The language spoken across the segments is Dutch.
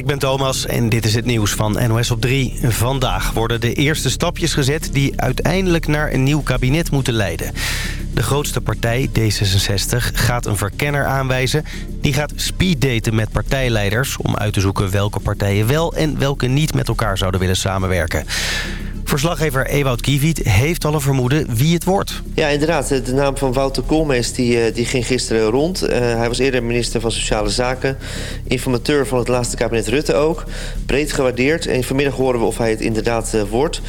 ik ben Thomas en dit is het nieuws van NOS op 3. Vandaag worden de eerste stapjes gezet die uiteindelijk naar een nieuw kabinet moeten leiden. De grootste partij, D66, gaat een verkenner aanwijzen. Die gaat speeddaten met partijleiders om uit te zoeken welke partijen wel en welke niet met elkaar zouden willen samenwerken. Verslaggever Ewout Kiewiet heeft al een vermoeden wie het wordt. Ja, inderdaad. De naam van Wouter Koolmees die, eh, die ging gisteren rond. Uh, hij was eerder minister van Sociale Zaken. Informateur van het laatste kabinet Rutte ook. Breed gewaardeerd. En vanmiddag horen we of hij het inderdaad uh, wordt.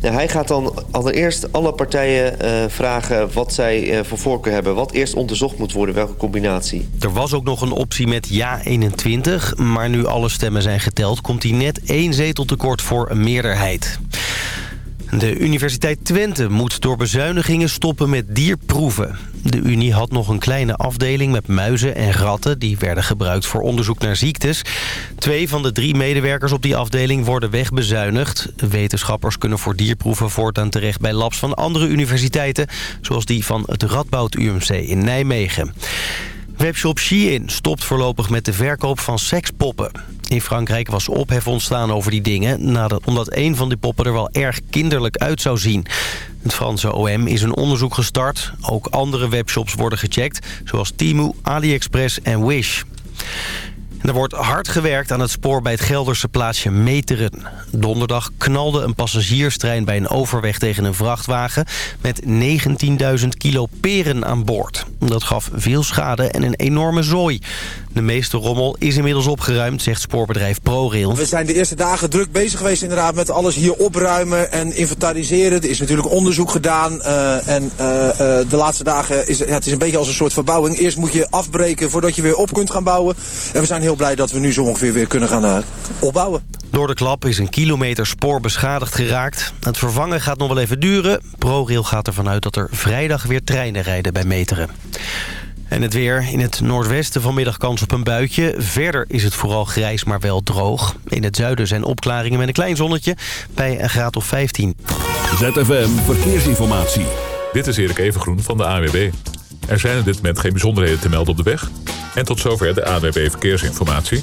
Nou, hij gaat dan allereerst alle partijen uh, vragen wat zij voor voorkeur hebben. Wat eerst onderzocht moet worden, welke combinatie. Er was ook nog een optie met ja 21. Maar nu alle stemmen zijn geteld, komt hij net één zetel tekort voor een meerderheid. De Universiteit Twente moet door bezuinigingen stoppen met dierproeven. De Unie had nog een kleine afdeling met muizen en ratten... die werden gebruikt voor onderzoek naar ziektes. Twee van de drie medewerkers op die afdeling worden wegbezuinigd. Wetenschappers kunnen voor dierproeven voortaan terecht bij labs van andere universiteiten... zoals die van het Radboud UMC in Nijmegen. Webshop Shein stopt voorlopig met de verkoop van sekspoppen. In Frankrijk was ophef ontstaan over die dingen... Omdat een van die poppen er wel erg kinderlijk uit zou zien. Het Franse OM is een onderzoek gestart. Ook andere webshops worden gecheckt, zoals Temu, AliExpress en Wish. Er wordt hard gewerkt aan het spoor bij het Gelderse plaatsje Meteren. Donderdag knalde een passagierstrein bij een overweg tegen een vrachtwagen... met 19.000 kilo peren aan boord. Dat gaf veel schade en een enorme zooi. De meeste rommel is inmiddels opgeruimd, zegt spoorbedrijf ProRail. We zijn de eerste dagen druk bezig geweest inderdaad met alles hier opruimen en inventariseren. Er is natuurlijk onderzoek gedaan uh, en uh, uh, de laatste dagen is ja, het is een beetje als een soort verbouwing. Eerst moet je afbreken voordat je weer op kunt gaan bouwen. En we zijn heel blij dat we nu zo ongeveer weer kunnen gaan opbouwen. Door de klap is een kilometer spoor beschadigd geraakt. Het vervangen gaat nog wel even duren. ProRail gaat ervan uit dat er vrijdag weer treinen rijden bij Meteren. En het weer. In het noordwesten vanmiddag kans op een buitje. Verder is het vooral grijs, maar wel droog. In het zuiden zijn opklaringen met een klein zonnetje bij een graad of 15. ZFM Verkeersinformatie. Dit is Erik Evengroen van de AWB. Er zijn op dit moment geen bijzonderheden te melden op de weg. En tot zover de AWB Verkeersinformatie.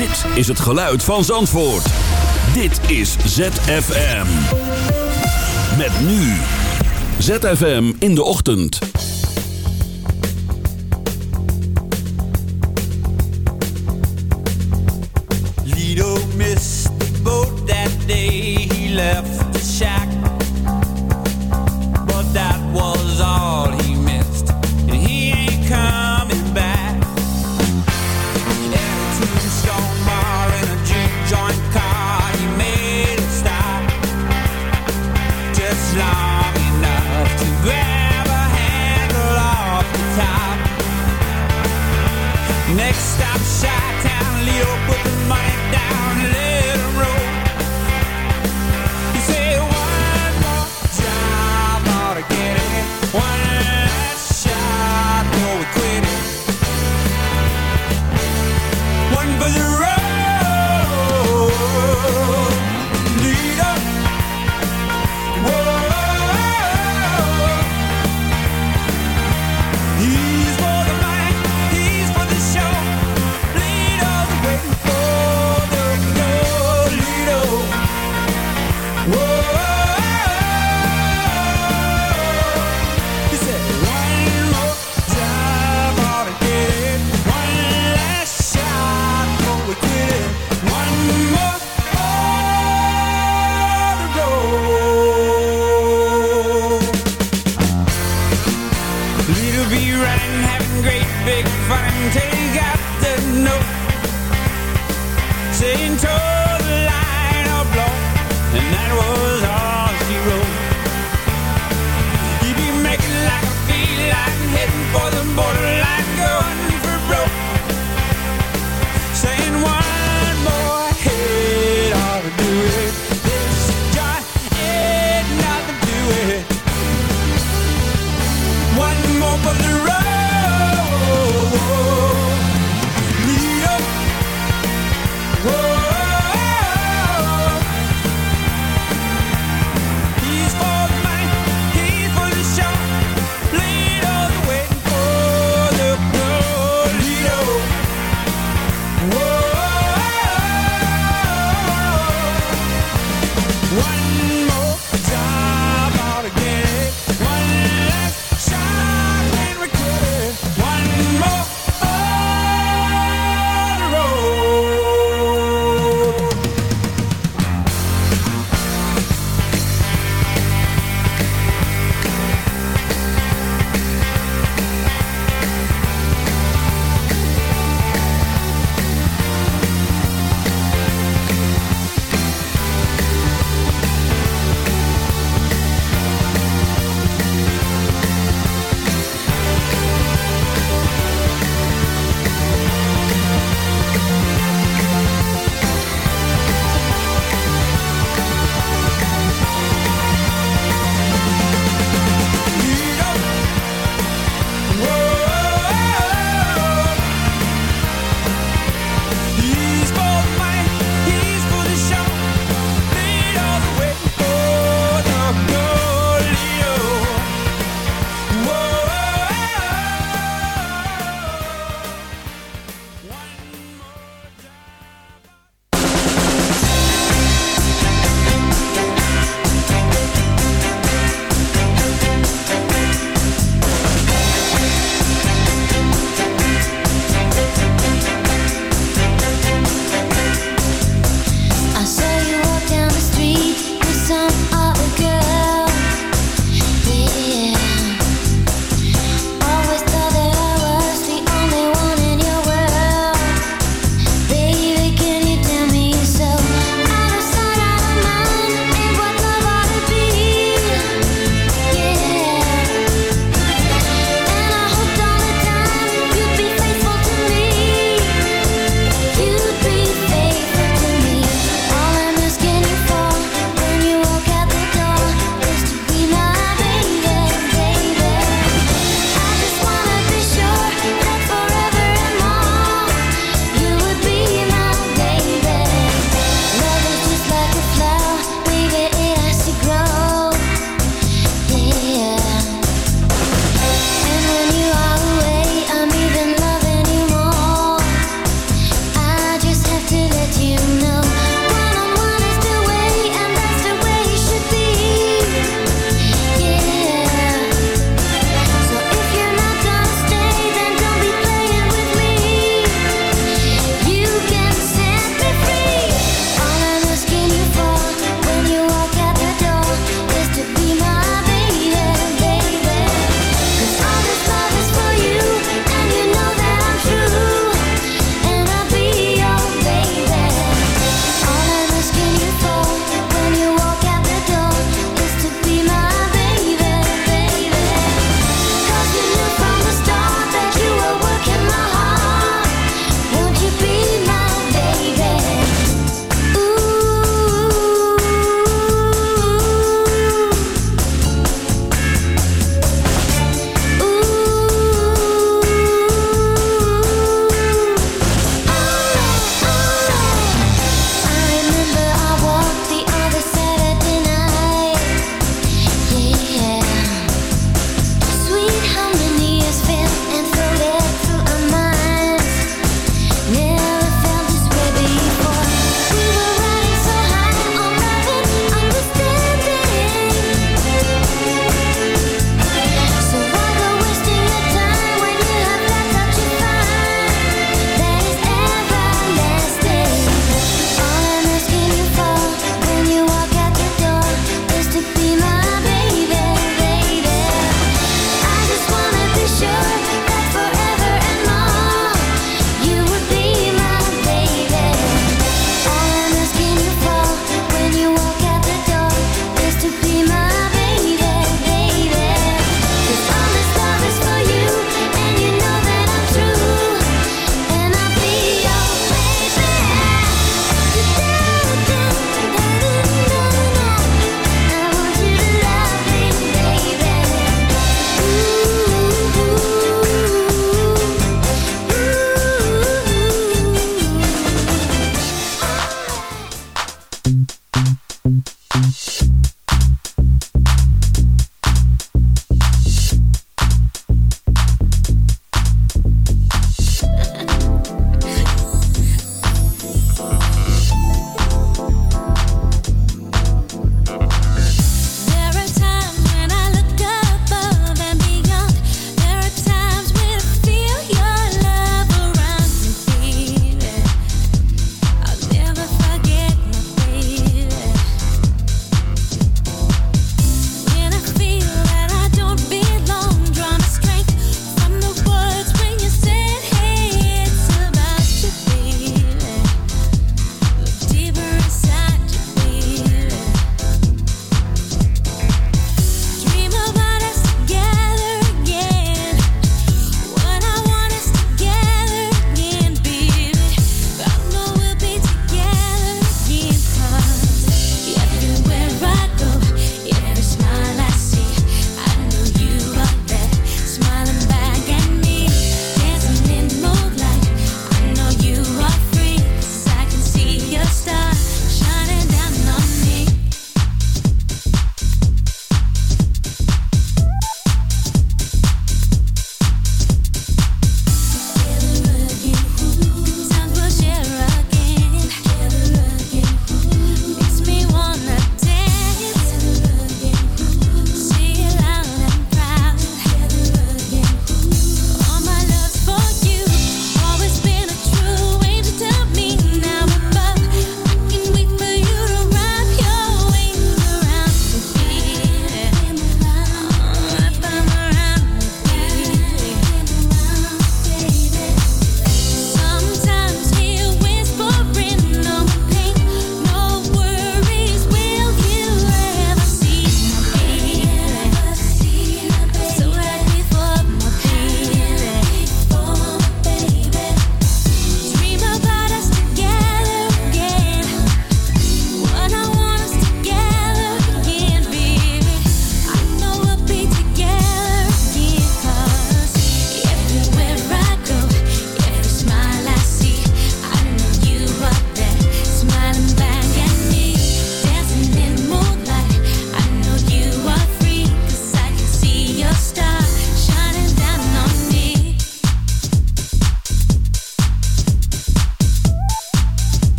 Dit is het geluid van Zandvoort. Dit is ZFM. Met nu. ZFM in de ochtend. Lido missed the boat that day he left the shack. Next stop, Chi-Town, Leo put the money down, let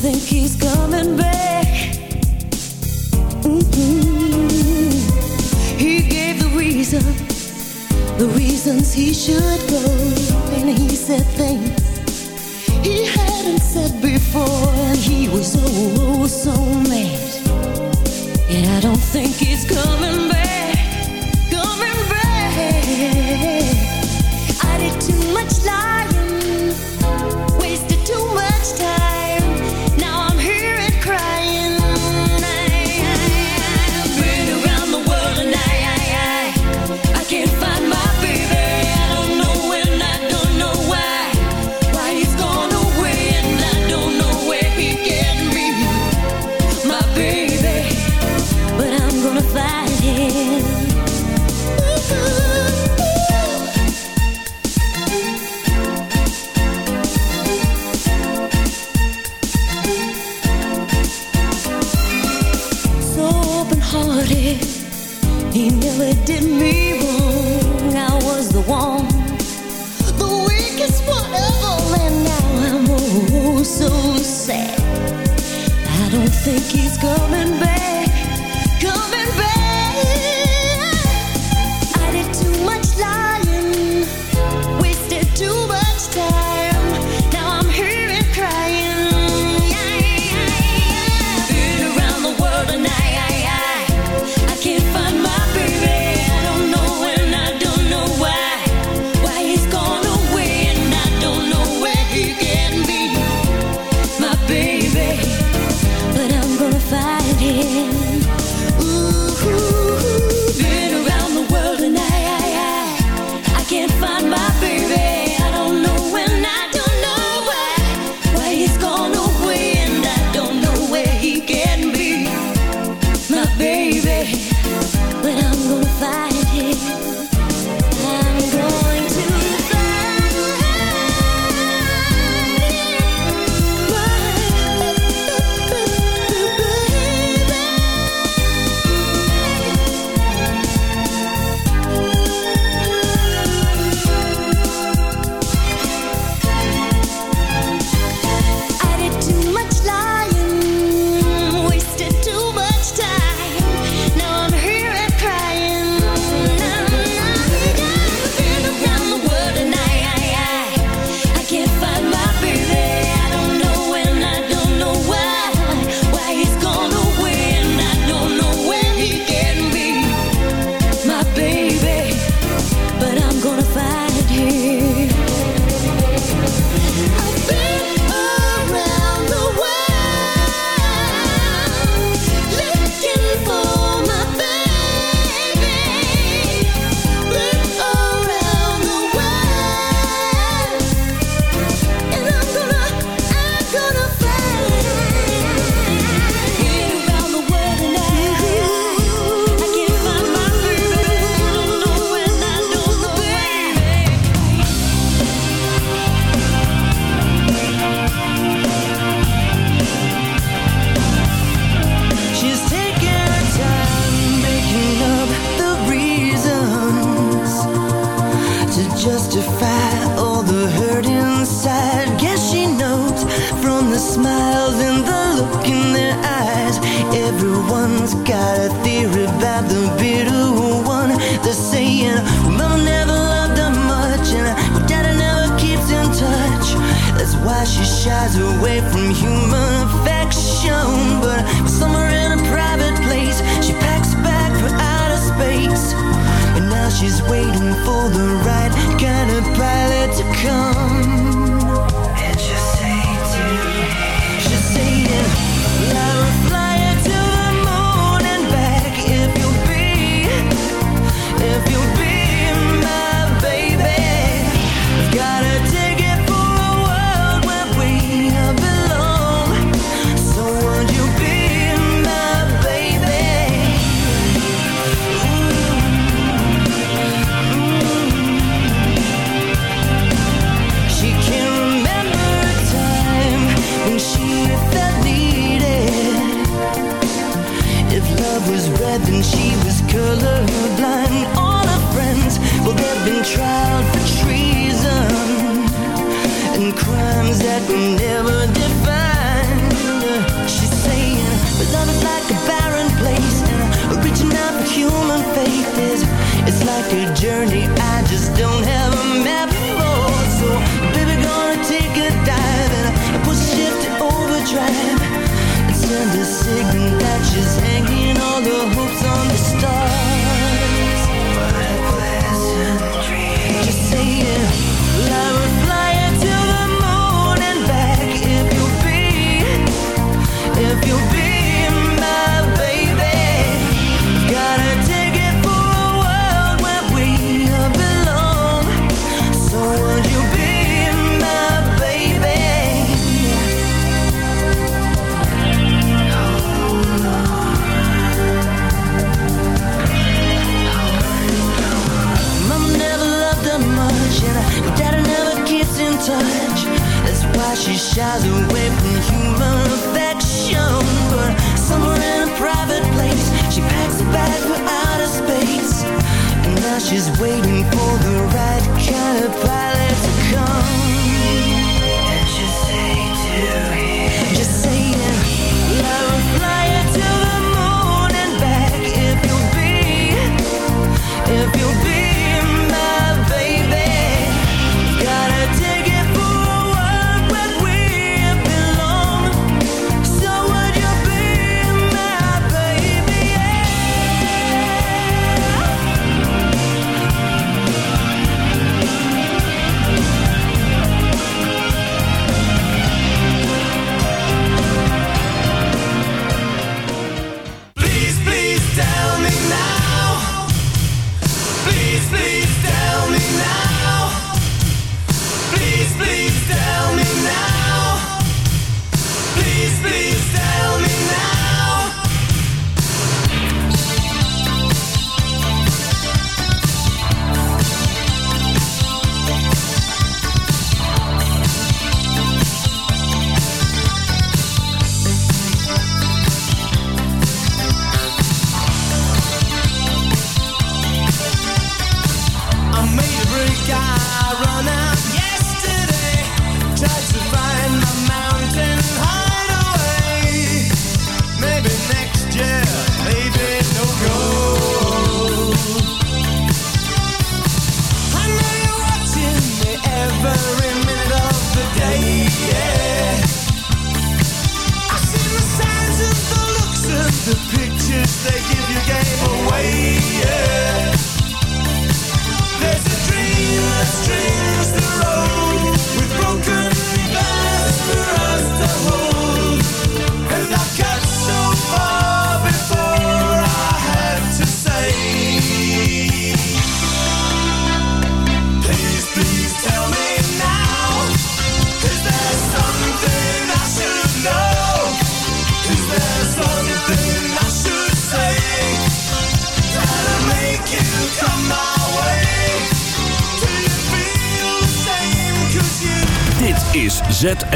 think he's coming back. Mm-hmm. He gave the the reasons he should go, and he said things he hadn't said before, and he was oh, oh, so mad. And I don't think he's coming back, coming back. I did too much lying. think he's coming crimes that we never defined. She's saying, but love is like a barren place, and reaching out for human faith is, it's like a journey I just don't have a map for. So, baby, gonna take a dive and push shift to overdrive and send a signal that she's hanging on the touch. That's why she shies away from human affection. But somewhere in a private place, she packs a bag for outer space. And now she's waiting for the right kind of pilot to come. And say to him, just saying, will fly to the moon and back if you'll be, if you'll be